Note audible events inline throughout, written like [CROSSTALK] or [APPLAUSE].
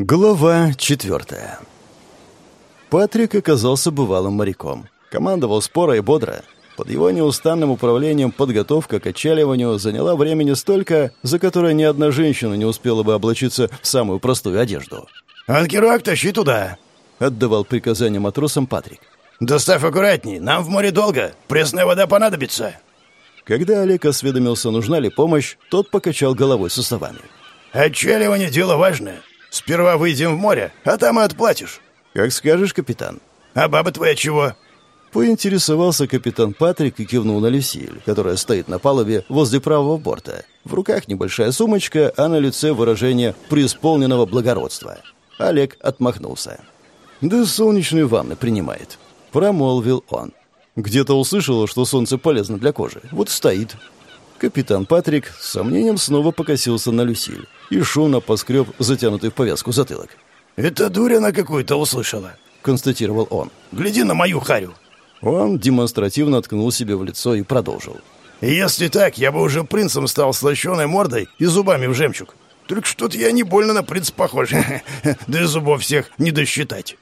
Глава четвертая. Патрик оказался бывалым моряком. Командовал споро и бодро. Под его неустанным управлением подготовка к отчаливанию заняла времени столько, за которое ни одна женщина не успела бы облачиться в самую простую одежду. «Анкерак, тащи туда!» — отдавал приказания матросам Патрик. «Доставь аккуратней, нам в море долго, пресная вода понадобится!» Когда Олег осведомился, нужна ли помощь, тот покачал головой суставами. «Отчаливание — дело важное. Сперва выйдем в море, а там и отплатишь». «Как скажешь, капитан». «А баба твоя чего?» Поинтересовался капитан Патрик и кивнул на Люсиль, которая стоит на палубе возле правого борта. В руках небольшая сумочка, а на лице выражение преисполненного благородства. Олег отмахнулся. «Да солнечные ванны принимает», — промолвил он. «Где-то услышала, что солнце полезно для кожи. Вот стоит». Капитан Патрик с сомнением снова покосился на Люсиль и шумно поскреб затянутый в повязку затылок. «Это дурь она какую-то услышала», — констатировал он. «Гляди на мою харю». Он демонстративно ткнул себе в лицо и продолжил. «Если так, я бы уже принцем стал с лощеной мордой и зубами в жемчуг. Только что-то я не больно на принца похож. [LAUGHS] Да и зубов всех не досчитать».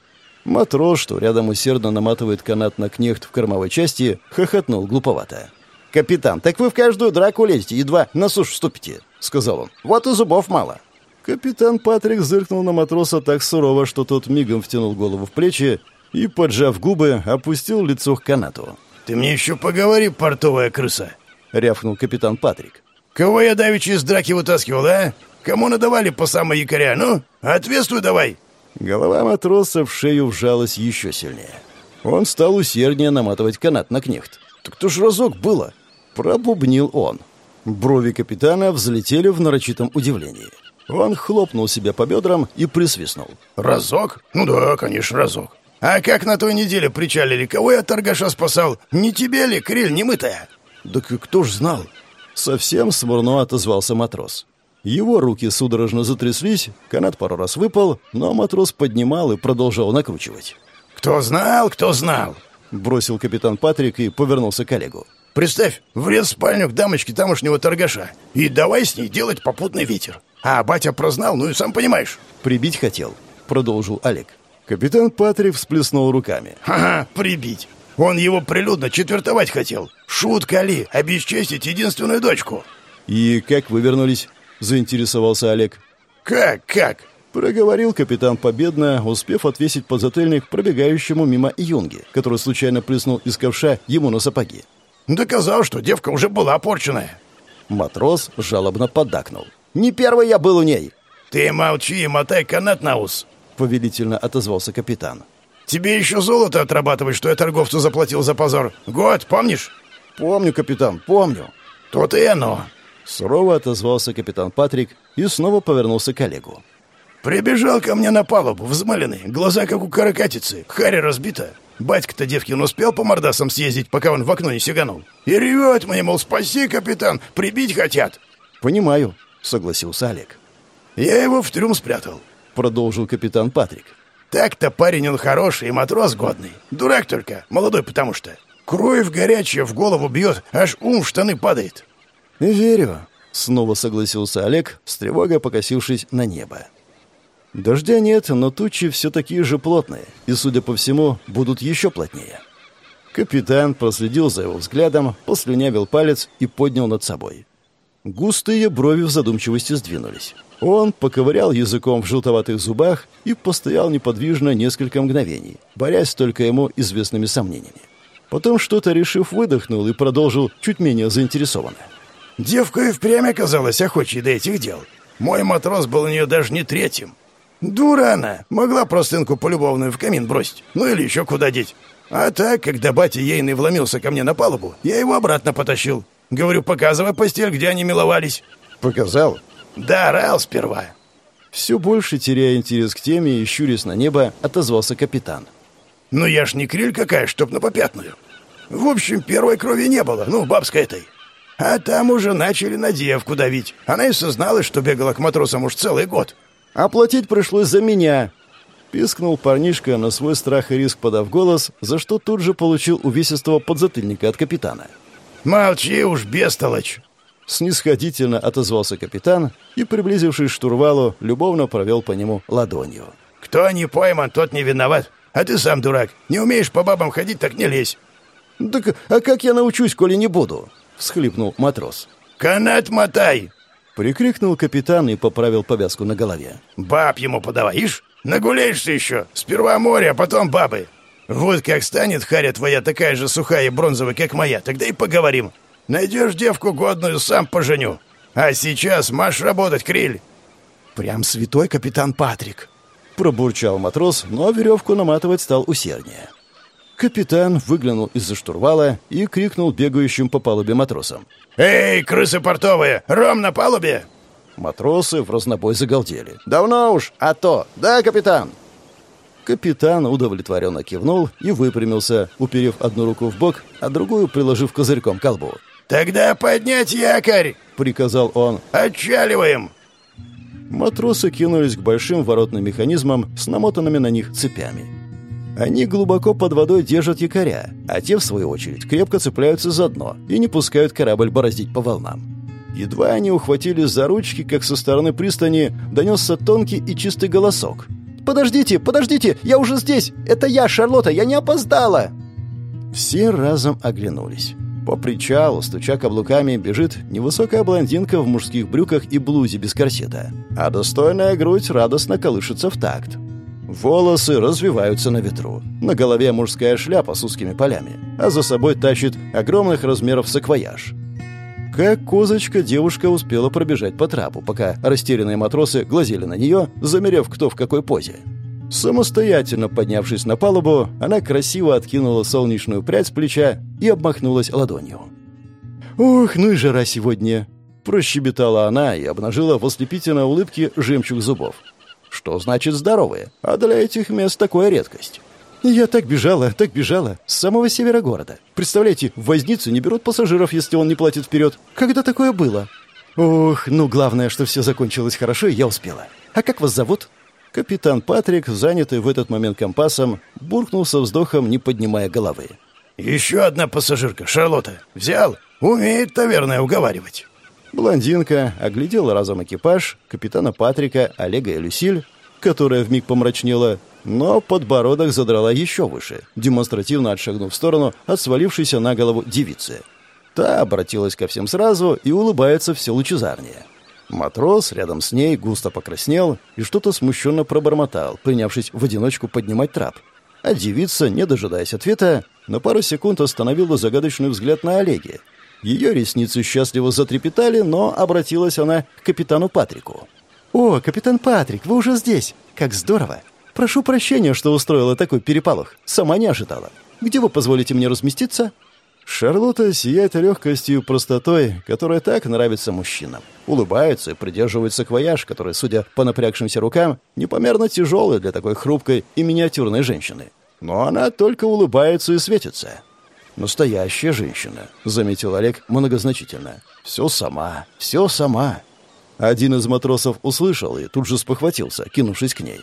Матрос, что рядом усердно наматывает канат на кнехт в кормовой части, хохотнул глуповато. «Капитан, так вы в каждую драку лезете, едва на сушу вступите», — сказал он. «Вот и зубов мало». Капитан Патрик зыркнул на матроса так сурово, что тот мигом втянул голову в плечи и, поджав губы, опустил лицо к канату. «Ты мне еще поговори, портовая крыса!» — рявкнул капитан Патрик. «Кого я давеча из драки вытаскивал, а? Кому надавали по самой якоря? Ну, ответствуй давай!» Голова матроса в шею вжалась еще сильнее. Он стал усерднее наматывать канат на кнехт. «Так то ж разок было!» — пробубнил он. Брови капитана взлетели в нарочитом удивлении. Он хлопнул себя по бедрам и присвистнул. «Разок? Ну да, конечно, разок. А как на той неделе причалили? Кого я торгаша спасал? Не тебе ли, криль немытая?» «Да кто ж знал?» Совсем смурно отозвался матрос. Его руки судорожно затряслись, канат пару раз выпал, но матрос поднимал и продолжал накручивать. «Кто знал, кто знал!» Бросил капитан Патрик и повернулся к коллегу. «Представь, врез в спальню к дамочке тамошнего торгаша и давай с ней делать попутный ветер. А батя прознал, ну и сам понимаешь». «Прибить хотел», — продолжил Олег. Капитан Патрик всплеснул руками. «Ага, прибить. Он его прилюдно четвертовать хотел. Шутка ли, обесчестить единственную дочку». «И как вы вернулись?» — заинтересовался Олег. «Как, как?» — проговорил капитан победно, успев отвесить подзатыльник пробегающему мимо юнги, который случайно плеснул из ковша ему на сапоги. «Доказал, что девка уже была порченная». Матрос жалобно поддакнул. «Не первый я был у ней!» «Ты молчи и мотай канат на ус!» — повелительно отозвался капитан. «Тебе еще золото отрабатывать, что я торговцу заплатил за позор. Год, помнишь?» «Помню, капитан, помню». «То-то и оно». Сурово отозвался капитан Патрик и снова повернулся к коллегу. «Прибежал ко мне на палубу, взмыленный, глаза как у каракатицы, харя разбита. Батька-то Девкин успел по мордасам съездить, пока он в окно не сиганул. И ревет мне, мол, спаси, капитан, прибить хотят». «Понимаю», — согласился Олег. «Я его в трюм спрятал», — продолжил капитан Патрик. «Так-то парень он хороший и матрос годный. Дурак только, молодой потому что. Кровь горячая в голову бьет, аж ум в штаны падает». «Верю», — снова согласился Олег, с тревогой покосившись на небо. Дождя нет, но тучи все такие же плотные, и, судя по всему, будут еще плотнее. Капитан проследил за его взглядом, послюнявил палец и поднял над собой. Густые брови в задумчивости сдвинулись. Он поковырял языком в желтоватых зубах и постоял неподвижно несколько мгновений, борясь только ему известными сомнениями. Потом, что-то решив, выдохнул и продолжил чуть менее заинтересованно. «Девка и впрямь оказалась охочей до этих дел. Мой матрос был у нее даже не третьим. Дура она, могла простынку полюбовную в камин бросить, ну или еще куда деть. А так, когда батя ейный вломился ко мне на палубу, я его обратно потащил. Говорю, показывай постель, где они миловались. Показал? Да, орал сперва. Все больше, теряя интерес к теме и щурясь на небо, отозвался капитан. Ну я ж не криль какая, чтоб на попятную. В общем, первой крови не было, ну, бабской этой. А там уже начали на девку давить. Она и созналась, что бегала к матросам уж целый год. Оплатить пришлось за меня. Пискнул парнишка на свой страх и риск, подав голос, за что тут же получил увесистого подзатыльника от капитана. «Молчи уж, бестолочь!» Снисходительно отозвался капитан и, приблизившись к штурвалу, любовно провел по нему ладонью. «Кто не пойман, тот не виноват. А ты сам дурак. Не умеешь по бабам ходить, так не лезь». «Так а как я научусь, коли не буду?» — всхлипнул матрос. «Канат мотай!» — прикрикнул капитан и поправил повязку на голове. «Баб ему подаваешь? Нагуляешься еще. Сперва море, а потом бабы. Вот как станет харя твоя такая же сухая и бронзовая, как моя, тогда и поговорим. Найдешь девку годную, сам поженю. А сейчас марш работать, Криль!» «Прям святой капитан Патрик!» Пробурчал матрос, но веревку наматывать стал усерднее. Капитан выглянул из-за штурвала и крикнул бегающим по палубе матросам. «Эй, крысы портовые! Ром на палубе!» Матросы в разнобой загалдели. «Давно уж! А то! Да, капитан!» Капитан удовлетворенно кивнул и выпрямился, уперев одну руку в бок, а другую приложив козырьком к колбу. «Тогда поднять якорь!» — приказал он. «Отчаливаем!» Матросы кинулись к большим воротным механизмам с намотанными на них цепями. Они глубоко под водой держат якоря, а те, в свою очередь, крепко цепляются за дно и не пускают корабль бороздить по волнам. Едва они ухватились за ручки, как со стороны пристани донесся тонкий и чистый голосок. «Подождите, подождите, я уже здесь! Это я, Шарлотта, я не опоздала!» Все разом оглянулись. По причалу, стуча каблуками, бежит невысокая блондинка в мужских брюках и блузе без корсета, а достойная грудь радостно колышется в такт. Волосы развиваются на ветру. На голове мужская шляпа с узкими полями, а за собой тащит огромных размеров саквояж. Как козочка, девушка успела пробежать по трапу, пока растерянные матросы глазели на нее, замерев кто в какой позе. Самостоятельно поднявшись на палубу, она красиво откинула солнечную прядь с плеча и обмахнулась ладонью. «Ох, ну и жара сегодня!» Прощебетала она и обнажила в ослепительной улыбке жемчуг зубов. Что значит здоровые? А для этих мест такая редкость. Я так бежала, так бежала, с самого севера города. Представляете, в возницу не берут пассажиров, если он не платит вперед. Когда такое было? Ох, ну главное, что все закончилось хорошо, и я успела. А как вас зовут? Капитан Патрик, занятый в этот момент компасом, буркнул со вздохом, не поднимая головы. «Еще одна пассажирка, Шарлотта. Взял? Умеет, наверное, уговаривать». Блондинка оглядела разом экипаж, капитана Патрика, Олега и Люсиль, которая вмиг помрачнела, но подбородок задрала еще выше, демонстративно отшагнув в сторону от свалившейся на голову девицы. Та обратилась ко всем сразу и улыбается все лучезарнее. Матрос рядом с ней густо покраснел и что-то смущенно пробормотал, принявшись в одиночку поднимать трап. А девица, не дожидаясь ответа, на пару секунд остановила загадочный взгляд на Олеге. Ее ресницы счастливо затрепетали, но обратилась она к капитану Патрику. «О, капитан Патрик, вы уже здесь! Как здорово! Прошу прощения, что устроила такой переполох. Сама не ожидала. Где вы позволите мне разместиться?» Шарлотта сияет легкостью и простотой, которая так нравится мужчинам. Улыбается и придерживает саквояж, который, судя по напрягшимся рукам, непомерно тяжелый для такой хрупкой и миниатюрной женщины. Но она только улыбается и светится. «Настоящая женщина», — заметил Олег многозначительно. «Все сама, все сама». Один из матросов услышал и тут же спохватился, кинувшись к ней.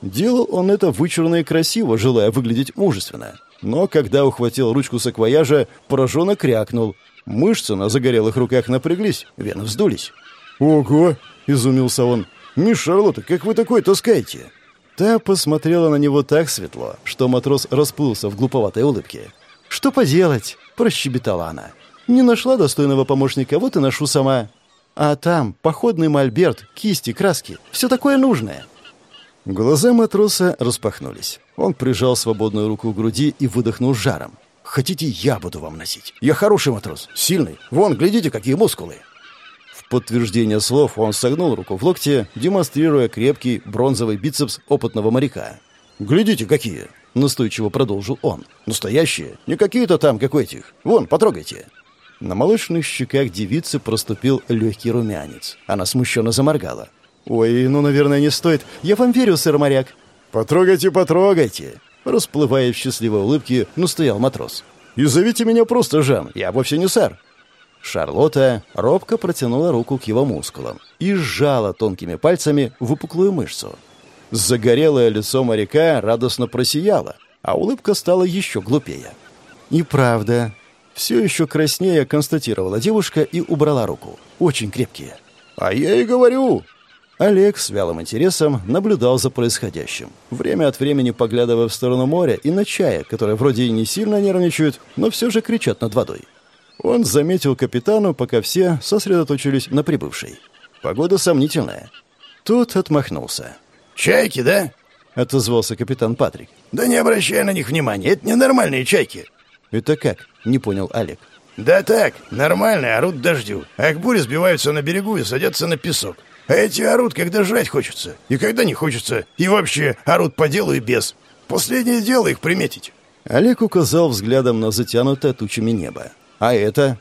Делал он это вычурно и красиво, желая выглядеть мужественно. Но когда ухватил ручку саквояжа, пораженно крякнул. Мышцы на загорелых руках напряглись, вены вздулись. «Ого!» — изумился он. «Мисс Шарлотта, как вы такой таскаете?» Та посмотрела на него так светло, что матрос расплылся в глуповатой улыбке. «Что поделать?» — прощебетала она. «Не нашла достойного помощника, вот и ношу сама. А там походный мольберт, кисти, краски, все такое нужное». Глаза матроса распахнулись. Он прижал свободную руку к груди и выдохнул жаром. «Хотите, я буду вам носить? Я хороший матрос, сильный. Вон, глядите, какие мускулы!» В подтверждение слов он согнул руку в локте, демонстрируя крепкий бронзовый бицепс опытного моряка. «Глядите, какие!» — настойчиво продолжил он. «Настоящие, не какие-то там, как у этих. Вон, потрогайте!» На молочных щеках девицы проступил легкий румянец. Она смущенно заморгала. «Ой, ну, наверное, не стоит. Я вам верю, сэр-моряк». «Потрогайте, потрогайте!» Расплывая в счастливой улыбке, настоял матрос. «И зовите меня просто Жан, я вовсе не сэр». Шарлотта робко протянула руку к его мускулам и сжала тонкими пальцами выпуклую мышцу. Загорелое лицо моряка радостно просияло, а улыбка стала еще глупее. «И правда, Все еще краснее констатировала девушка и убрала руку. Очень крепкие. «А я и говорю!» Олег с вялым интересом наблюдал за происходящим, время от времени поглядывая в сторону моря и на чая, которые вроде и не сильно нервничают, но все же кричат над водой. Он заметил капитану, пока все сосредоточились на прибывшей. Погода сомнительная. Тут отмахнулся. «Чайки, да?» — отозвался капитан Патрик. «Да не обращай на них внимания, это ненормальные чайки». «Это как?» — не понял Олег. «Да так, нормальные, орут дождю, а к буре сбиваются на берегу и садятся на песок. А эти орут, когда жрать хочется, и когда не хочется, и вообще орут по делу и без. Последнее дело их приметить». Олег указал взглядом на затянутое тучами небо. «А это?»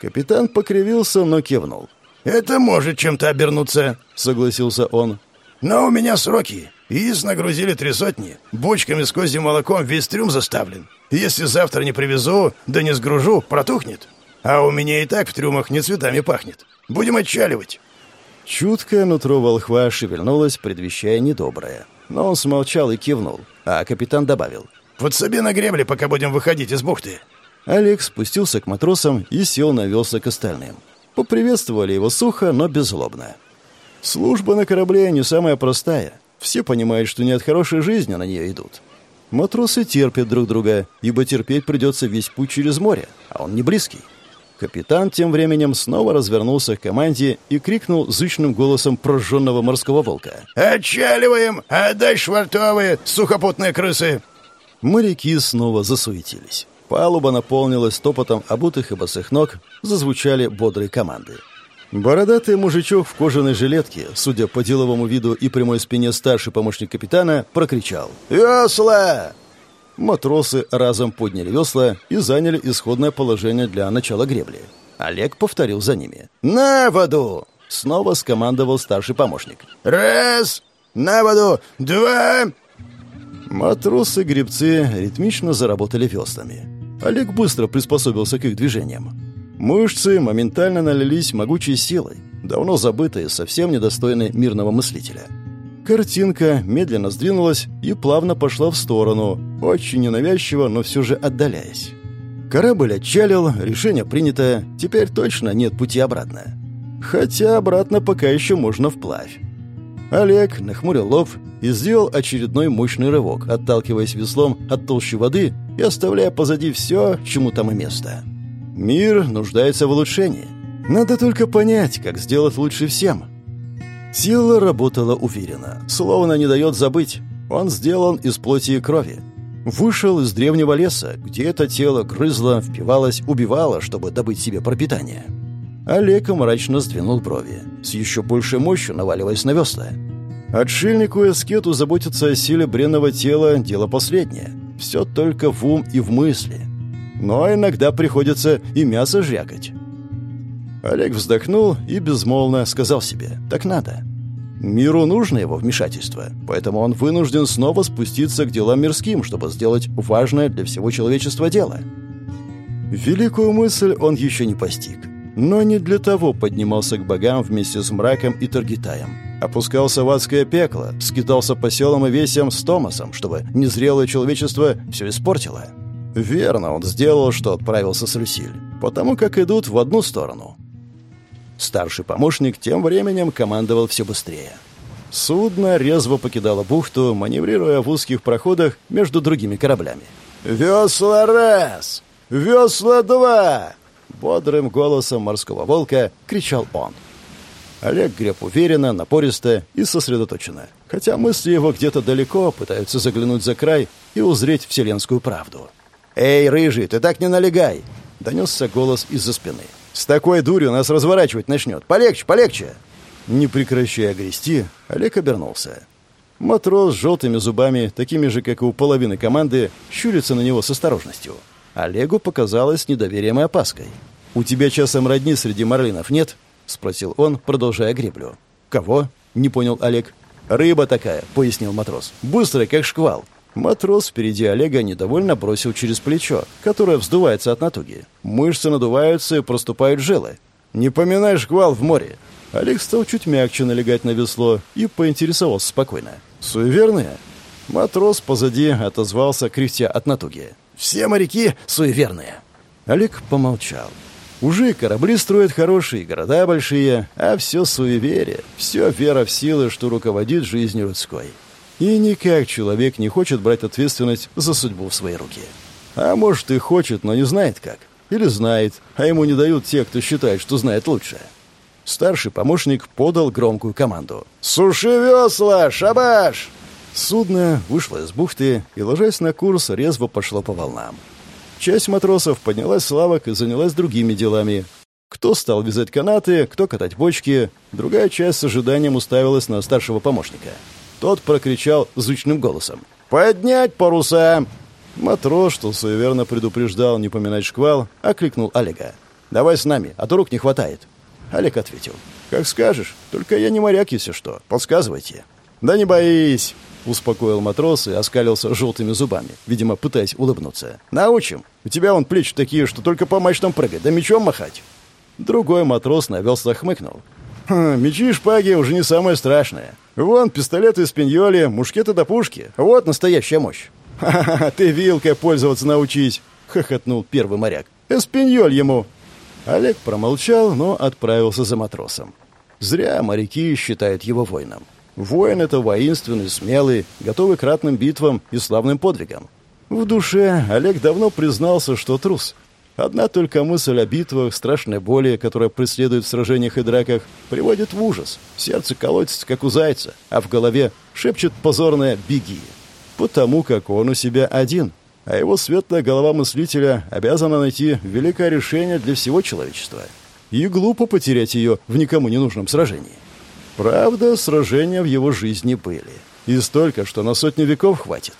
Капитан покривился, но кивнул. «Это может чем-то обернуться», — согласился он. «Но у меня сроки. Яиц нагрузили три сотни. Бочками с козьим молоком весь трюм заставлен. Если завтра не привезу, да не сгружу, протухнет. А у меня и так в трюмах не цветами пахнет. Будем отчаливать». Чуткое нутро волхва шевельнулось, предвещая недоброе. Но он смолчал и кивнул, а капитан добавил. «Подсоби на гребле, пока будем выходить из бухты». Олег спустился к матросам и сел на весла к остальным. Поприветствовали его сухо, но беззлобно. Служба на корабле не самая простая. Все понимают, что не от хорошей жизни на нее идут. Матросы терпят друг друга, ибо терпеть придется весь путь через море, а он не близкий. Капитан тем временем снова развернулся к команде и крикнул зычным голосом прожженного морского волка. «Отчаливаем! Отдай швартовые, сухопутные крысы!» Моряки снова засуетились. Палуба наполнилась топотом обутых и босых ног, зазвучали бодрые команды. Бородатый мужичок в кожаной жилетке, судя по деловому виду и прямой спине старший помощник капитана, прокричал «Весла!». Матросы разом подняли весла и заняли исходное положение для начала гребли. Олег повторил за ними. «На воду!» — снова скомандовал старший помощник. «Раз! На воду! Два!» Матросы-гребцы ритмично заработали веслами. Олег быстро приспособился к их движениям. Мышцы моментально налились могучей силой, давно забытые, совсем недостойной мирного мыслителя. Картинка медленно сдвинулась и плавно пошла в сторону, очень ненавязчиво, но все же отдаляясь. Корабль отчалил, решение принято, теперь точно нет пути обратно. Хотя обратно пока еще можно вплавь. Олег нахмурил лоб и сделал очередной мощный рывок, отталкиваясь веслом от толщи воды и оставляя позади все, чему там и место. Мир нуждается в улучшении. Надо только понять, как сделать лучше всем. Тело работало уверенно, словно не дает забыть. Он сделан из плоти и крови. Вышел из древнего леса, где это тело грызло, впивалось, убивало, чтобы добыть себе пропитание. Олег мрачно сдвинул брови, с еще большей мощью наваливаясь на весла. Отшельнику и аскету заботиться о силе бренного тела – дело последнее. Все только в ум и в мысли. Но иногда приходится и мясо жрякать. Олег вздохнул и безмолвно сказал себе «так надо». Миру нужно его вмешательство, поэтому он вынужден снова спуститься к делам мирским, чтобы сделать важное для всего человечества дело. Великую мысль он еще не постиг, но не для того поднимался к богам вместе с мраком и Таргитаем. Опускался в адское пекло, скитался по селам и весям с Томасом, чтобы незрелое человечество все испортило. Верно, он сделал, что отправился с Люсиль, потому как идут в одну сторону. Старший помощник тем временем командовал все быстрее. Судно резво покидало бухту, маневрируя в узких проходах между другими кораблями. «Весла раз! Весла два!» Бодрым голосом морского волка кричал он. Олег греб уверенно, напористо и сосредоточенно, хотя мысли его где-то далеко пытаются заглянуть за край и узреть вселенскую правду. «Эй, рыжий, ты так не налегай!» — донесся голос из-за спины. «С такой дурью нас разворачивать начнет! Полегче, полегче!» Не прекращая грести, Олег обернулся. Матрос с желтыми зубами, такими же, как и у половины команды, щурится на него с осторожностью. Олегу показалось недоверием и опаской. «У тебя часом родни среди марлинов нет?» — спросил он, продолжая греблю. «Кого?» — не понял Олег. «Рыба такая», — пояснил матрос. «Быстрая, как шквал. Матрос впереди Олега недовольно бросил через плечо, которое вздувается от натуги. Мышцы надуваются и проступают жилы. «Не поминай шквал в море!» Олег стал чуть мягче налегать на весло и поинтересовался спокойно. «Суеверные?» Матрос позади отозвался, кряхтя от натуги. «Все моряки суеверные!» Олег помолчал. Уже корабли строят хорошие, города большие, а все суеверие, все вера в силы, что руководит жизнью людской. И никак человек не хочет брать ответственность за судьбу в свои руки. А может и хочет, но не знает как. Или знает, а ему не дают те, кто считает, что знает лучше. Старший помощник подал громкую команду. «Суши весла! Шабаш!» Судно вышло из бухты и, ложась на курс, резво пошло по волнам. Часть матросов поднялась с лавок и занялась другими делами. Кто стал вязать канаты, кто катать бочки, другая часть с ожиданием уставилась на старшего помощника. Тот прокричал звучным голосом. «Поднять паруса!» Матрос, что суеверно предупреждал не поминать шквал, окликнул Олега. «Давай с нами, а то рук не хватает». Олег ответил. «Как скажешь, только я не моряк, если что. Подсказывайте». «Да не боись!» Успокоил матрос и оскалился желтыми зубами, видимо, пытаясь улыбнуться. «Научим! У тебя вон плечи такие, что только по мачтам прыгать, да мечом махать!» Другой матрос навелся хмыкнул. «Хм, «Мечи и шпаги уже не самое страшное. Вон, пистолеты из пиньоли, мушкеты до пушки. Вот настоящая мощь!» [LAUGHS] «Ха-ха-ха, ты вилкой пользоваться научись!» — хохотнул первый моряк. «Эспиньоль ему!» Олег промолчал, но отправился за матросом. Зря моряки считают его воином. Воин — это воинственный, смелый, готовый к ратным битвам и славным подвигам. В душе Олег давно признался, что трус. Одна только мысль о битвах, страшной боли, которая преследует в сражениях и драках, приводит в ужас. Сердце колотится, как у зайца, а в голове шепчет позорное «беги». Потому как он у себя один, а его светлая голова мыслителя обязана найти великое решение для всего человечества. И глупо потерять ее в никому не нужном сражении. Правда, сражения в его жизни были. И столько, что на сотню веков хватит.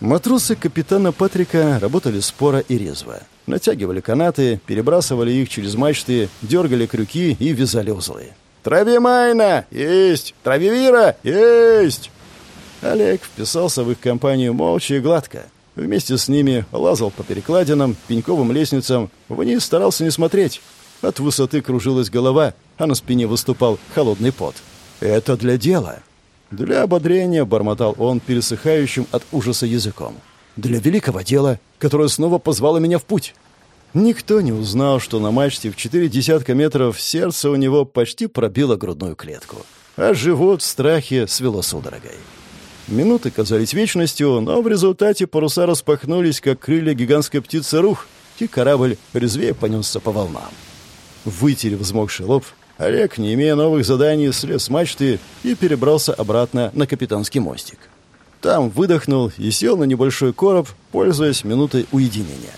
Матросы капитана Патрика работали споро и резво. Натягивали канаты, перебрасывали их через мачты, дергали крюки и вязали узлы. «Трави Майна! Есть! Трави Вира! Есть!» Олег вписался в их компанию молча и гладко. Вместе с ними лазал по перекладинам, пеньковым лестницам, вниз старался не смотреть. От высоты кружилась голова, а на спине выступал холодный пот. «Это для дела». Для ободрения бормотал он пересыхающим от ужаса языком. «Для великого дела, которое снова позвало меня в путь». Никто не узнал, что на мачте в четыре десятка метров сердце у него почти пробило грудную клетку, а живот в страхе свело судорогой. Минуты казались вечностью, но в результате паруса распахнулись, как крылья гигантской птицы рух, и корабль резвее понесся по волнам. Вытерев взмокший лоб, Олег, не имея новых заданий, слез с мачты и перебрался обратно на капитанский мостик. Там выдохнул и сел на небольшой короб, пользуясь минутой уединения.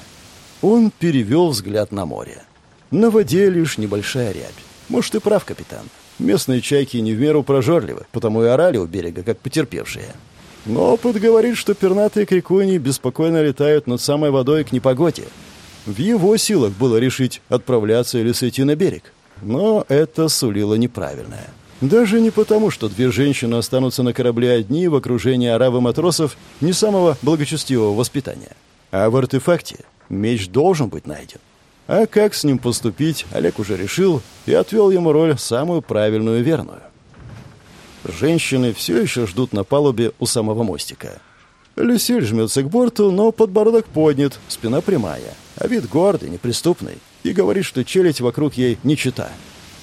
Он перевел взгляд на море. На воде лишь небольшая рябь. Может, и прав капитан. Местные чайки не в меру прожорливы, потому и орали у берега, как потерпевшие. Но опыт говорит, что пернатые крикуни беспокойно летают над самой водой к непогоде, в его силах было решить, отправляться или сойти на берег. Но это сулило неправильное. Даже не потому, что две женщины останутся на корабле одни в окружении арабы матросов не самого благочестивого воспитания. А в артефакте меч должен быть найден. А как с ним поступить, Олег уже решил и отвел ему роль самую правильную и верную. Женщины все еще ждут на палубе у самого мостика. Люсиль жмется к борту, но подбородок поднят, спина прямая, а вид гордый, неприступный, и говорит, что челядь вокруг ей не чита.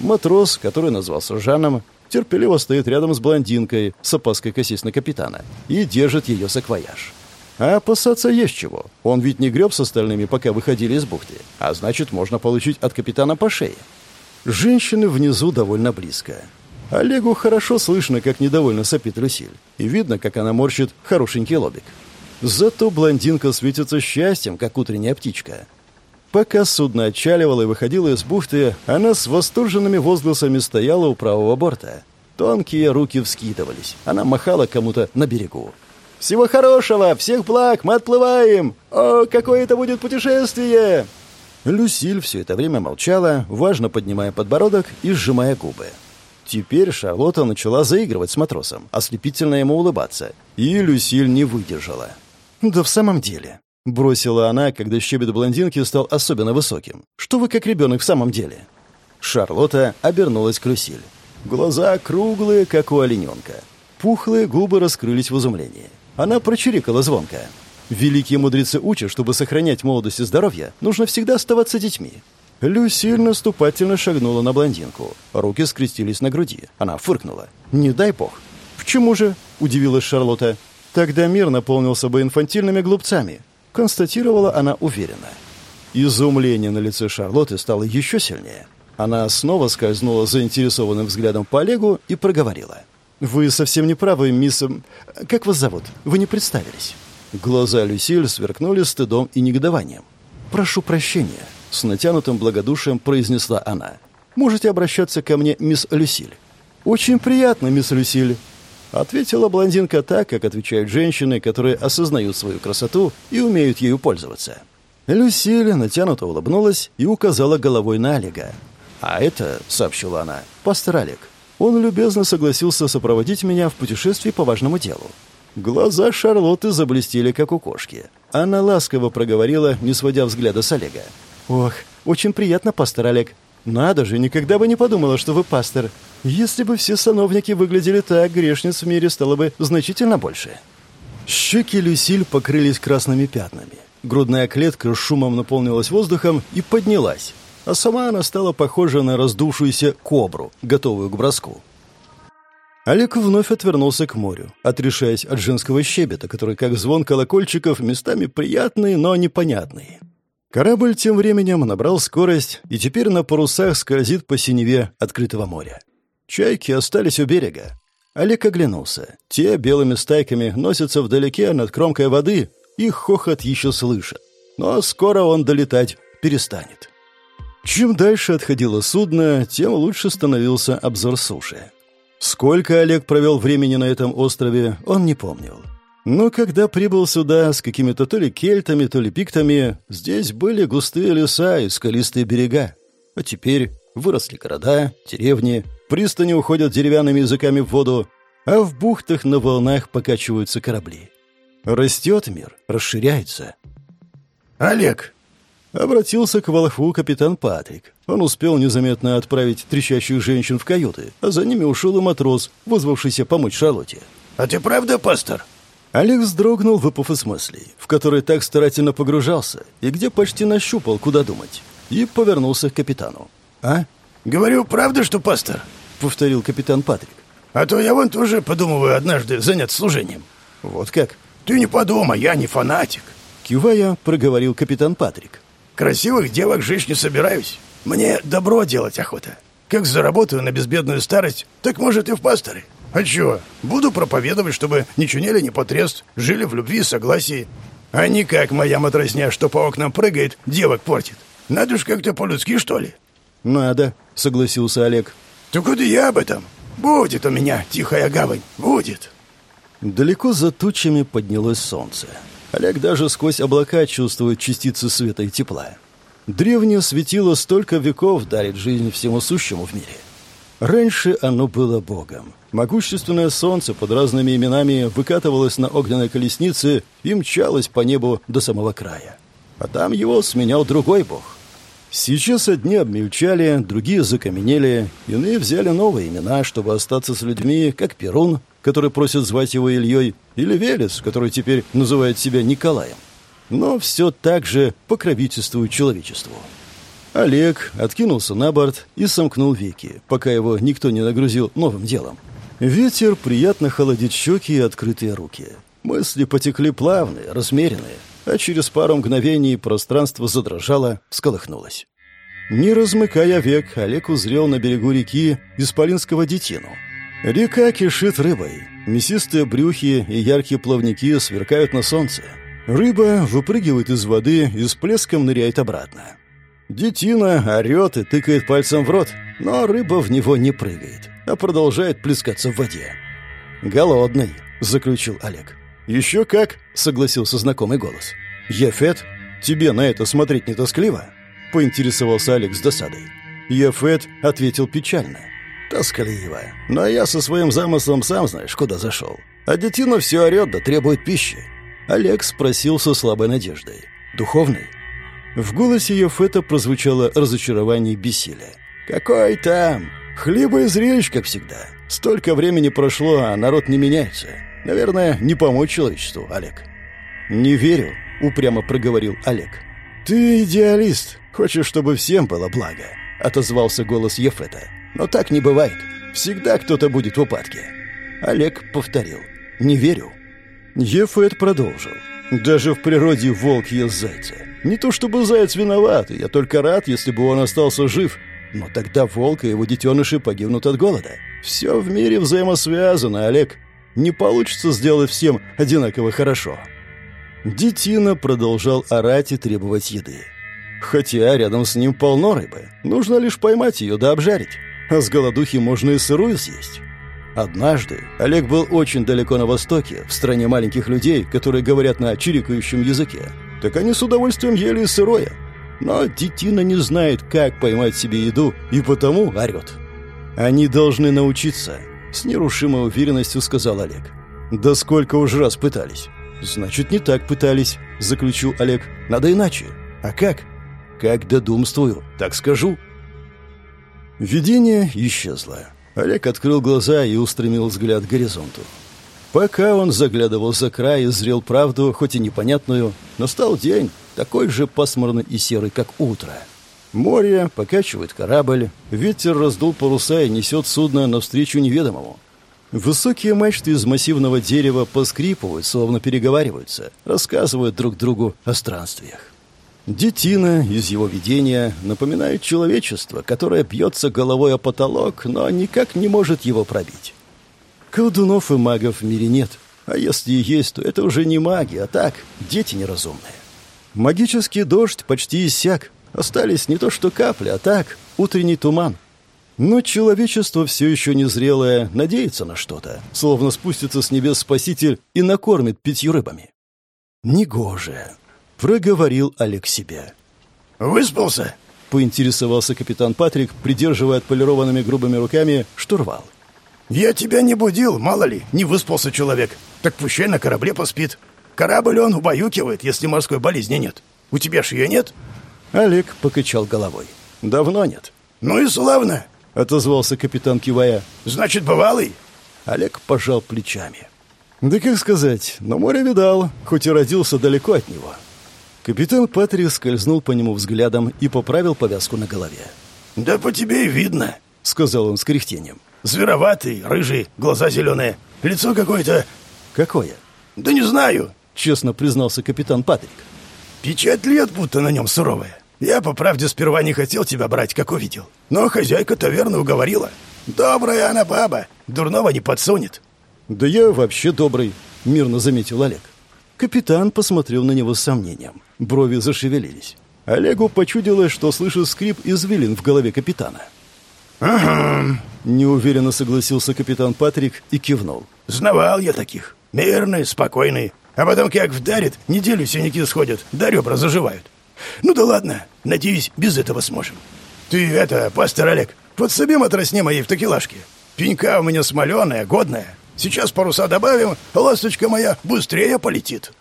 Матрос, который назвался Жаном, терпеливо стоит рядом с блондинкой, с опаской косясь на капитана, и держит ее саквояж. А опасаться есть чего. Он ведь не греб с остальными, пока выходили из бухты. А значит, можно получить от капитана по шее. Женщины внизу довольно близко. Олегу хорошо слышно, как недовольно сопит Люсиль. И видно, как она морщит хорошенький лобик. Зато блондинка светится счастьем, как утренняя птичка. Пока судно отчаливало и выходило из бухты, она с восторженными возгласами стояла у правого борта. Тонкие руки вскидывались. Она махала кому-то на берегу. «Всего хорошего! Всех благ! Мы отплываем! О, какое это будет путешествие!» Люсиль все это время молчала, важно поднимая подбородок и сжимая губы. Теперь Шарлотта начала заигрывать с матросом, ослепительно ему улыбаться. И Люсиль не выдержала. «Да в самом деле», — бросила она, когда щебет блондинки стал особенно высоким. «Что вы как ребенок в самом деле?» Шарлотта обернулась к Люсиль. Глаза круглые, как у олененка. Пухлые губы раскрылись в изумлении. Она прочирикала звонко. Великие мудрецы учат, чтобы сохранять молодость и здоровье, нужно всегда оставаться детьми. Люсиль наступательно шагнула на блондинку. Руки скрестились на груди. Она фыркнула. «Не дай бог». «Почему же?» — удивилась Шарлотта. «Тогда мир наполнился бы инфантильными глупцами», — констатировала она уверенно. Изумление на лице Шарлотты стало еще сильнее. Она снова скользнула заинтересованным взглядом по Олегу и проговорила. «Вы совсем не правы, мисс... Как вас зовут? Вы не представились». Глаза Люсиль сверкнули стыдом и негодованием. «Прошу прощения», — с натянутым благодушием произнесла она. «Можете обращаться ко мне, мисс Люсиль». «Очень приятно, мисс Люсиль», — ответила блондинка так, как отвечают женщины, которые осознают свою красоту и умеют ею пользоваться. Люсиль натянуто улыбнулась и указала головой на Олега. «А это», — сообщила она, — «пастор Олег. Он любезно согласился сопроводить меня в путешествии по важному делу. Глаза Шарлотты заблестели, как у кошки. Она ласково проговорила, не сводя взгляда с Олега. «Ох, очень приятно, пастор Олег. Надо же, никогда бы не подумала, что вы пастор. Если бы все сановники выглядели так, грешниц в мире стало бы значительно больше». Щеки Люсиль покрылись красными пятнами. Грудная клетка шумом наполнилась воздухом и поднялась, а сама она стала похожа на раздувшуюся кобру, готовую к броску. Олег вновь отвернулся к морю, отрешаясь от женского щебета, который, как звон колокольчиков, местами приятный, но непонятный. Корабль тем временем набрал скорость и теперь на парусах скользит по синеве открытого моря. Чайки остались у берега. Олег оглянулся. Те белыми стайками носятся вдалеке над кромкой воды, их хохот еще слышат. Но скоро он долетать перестанет. Чем дальше отходило судно, тем лучше становился обзор суши. Сколько Олег провел времени на этом острове, он не помнил. Но когда прибыл сюда с какими-то то ли кельтами, то ли пиктами, здесь были густые леса и скалистые берега. А теперь выросли города, деревни, пристани уходят деревянными языками в воду, а в бухтах на волнах покачиваются корабли. Растет мир, расширяется. «Олег, Обратился к волхву капитан Патрик. Он успел незаметно отправить трещащих женщин в каюты, а за ними ушел и матрос, вызвавшийся помочь Шарлотте. «А ты правда пастор?» Олег вздрогнул, выпав из мыслей, в которые так старательно погружался, и где почти нащупал, куда думать, и повернулся к капитану. «А?» «Говорю, правда, что пастор?» — повторил капитан Патрик. «А то я вон тоже подумываю однажды заняться служением». «Вот как?» «Ты не подумай, я не фанатик». Кивая, проговорил капитан Патрик. Красивых девок жить не собираюсь. Мне добро делать охота. Как заработаю на безбедную старость, так, может, и в пасторы. А чего? Буду проповедовать, чтобы не чунели ни потрест, жили в любви и согласии. А не как моя матросня, что по окнам прыгает, девок портит. Надо ж как-то по-людски, что ли? Надо, согласился Олег. Так вот и я об этом. Будет у меня тихая гавань, будет. Далеко за тучами поднялось солнце. Олег даже сквозь облака чувствует частицы света и тепла. Древнее светило столько веков дарит жизнь всему сущему в мире. Раньше оно было богом. Могущественное солнце под разными именами выкатывалось на огненной колеснице и мчалось по небу до самого края. А там его сменял другой бог. Сейчас одни обмельчали, другие закаменели, иные взяли новые имена, чтобы остаться с людьми, как Перун, который просит звать его Ильей, или Велес, который теперь называет себя Николаем. Но все так же покровительствует человечеству. Олег откинулся на борт и сомкнул веки, пока его никто не нагрузил новым делом. Ветер приятно холодит щеки и открытые руки. Мысли потекли плавные, размеренные, а через пару мгновений пространство задрожало, всколыхнулось. Не размыкая век, Олег узрел на берегу реки исполинского детину — Река кишит рыбой. Мясистые брюхи и яркие плавники сверкают на солнце. Рыба выпрыгивает из воды и с плеском ныряет обратно. Детина орет и тыкает пальцем в рот, но рыба в него не прыгает, а продолжает плескаться в воде. «Голодный», — заключил Олег. «Еще как», — согласился знакомый голос. «Ефет, тебе на это смотреть не тоскливо?» — поинтересовался Олег с досадой. Ефет ответил печально. Тоскливо. Но я со своим замыслом сам знаешь, куда зашел. А детина все орет да требует пищи. Олег спросил со слабой надеждой. «Духовный?» В голосе Ефета прозвучало разочарование и бессилие. «Какой там? Хлеба и зрелищ, как всегда. Столько времени прошло, а народ не меняется. Наверное, не помочь человечеству, Олег». «Не верю», — упрямо проговорил Олег. «Ты идеалист. Хочешь, чтобы всем было благо», — отозвался голос Ефета. «Но так не бывает. Всегда кто-то будет в упадке». Олег повторил. «Не верю». Ефет продолжил. «Даже в природе волк ест зайца. Не то чтобы заяц виноват, я только рад, если бы он остался жив. Но тогда волк и его детеныши погибнут от голода. Все в мире взаимосвязано, Олег. Не получится сделать всем одинаково хорошо». Детина продолжал орать и требовать еды. Хотя рядом с ним полно рыбы. Нужно лишь поймать ее да обжарить. А с голодухи можно и сырую съесть. Однажды Олег был очень далеко на востоке, в стране маленьких людей, которые говорят на чирикающем языке. Так они с удовольствием ели сырое. Но детина не знает, как поймать себе еду, и потому орет. «Они должны научиться», — с нерушимой уверенностью сказал Олег. «Да сколько уже раз пытались?» «Значит, не так пытались», — заключил Олег. «Надо иначе». «А как?» «Как додумствую, так скажу». Видение исчезло. Олег открыл глаза и устремил взгляд к горизонту. Пока он заглядывал за край и зрел правду, хоть и непонятную, настал день, такой же пасмурный и серый, как утро. Море покачивает корабль, ветер раздул паруса и несет судно навстречу неведомому. Высокие мачты из массивного дерева поскрипывают, словно переговариваются, рассказывают друг другу о странствиях. Детина из его видения напоминает человечество, которое бьется головой о потолок, но никак не может его пробить. Колдунов и магов в мире нет, а если и есть, то это уже не маги, а так, дети неразумные. Магический дождь почти иссяк, остались не то что капли, а так, утренний туман. Но человечество все еще незрелое надеется на что-то, словно спустится с небес Спаситель и накормит пятью рыбами. Негоже, проговорил Олег себя. «Выспался?» — поинтересовался капитан Патрик, придерживая отполированными грубыми руками штурвал. «Я тебя не будил, мало ли, не выспался человек. Так пущай на корабле поспит. Корабль он убаюкивает, если морской болезни нет. У тебя ж ее нет?» Олег покачал головой. «Давно нет». «Ну и славно отозвался капитан кивая. «Значит, бывалый?» Олег пожал плечами. «Да как сказать, но море видал, хоть и родился далеко от него». Капитан Патрик скользнул по нему взглядом и поправил повязку на голове. «Да по тебе и видно», — сказал он с кряхтением. «Звероватый, рыжий, глаза зеленые, лицо какое-то...» «Какое?» «Да не знаю», — честно признался капитан Патрик. «Печать лет будто на нем суровая. Я, по правде, сперва не хотел тебя брать, как увидел. Но хозяйка таверны уговорила. Добрая она баба, дурного не подсунет. Да я вообще добрый, мирно заметил Олег. Капитан посмотрел на него с сомнением. Брови зашевелились. Олегу почудилось, что слышит скрип извилин в голове капитана. «Ага», — неуверенно согласился капитан Патрик и кивнул. «Знавал я таких. Мирный, спокойный. А потом как вдарит, неделю синяки сходят, да ребра заживают. Ну да ладно, надеюсь, без этого сможем. Ты это, пастор Олег, подсоби матросне моей в такелажке. Пенька у меня смоленая, годная. Сейчас паруса добавим, ласточка моя быстрее полетит.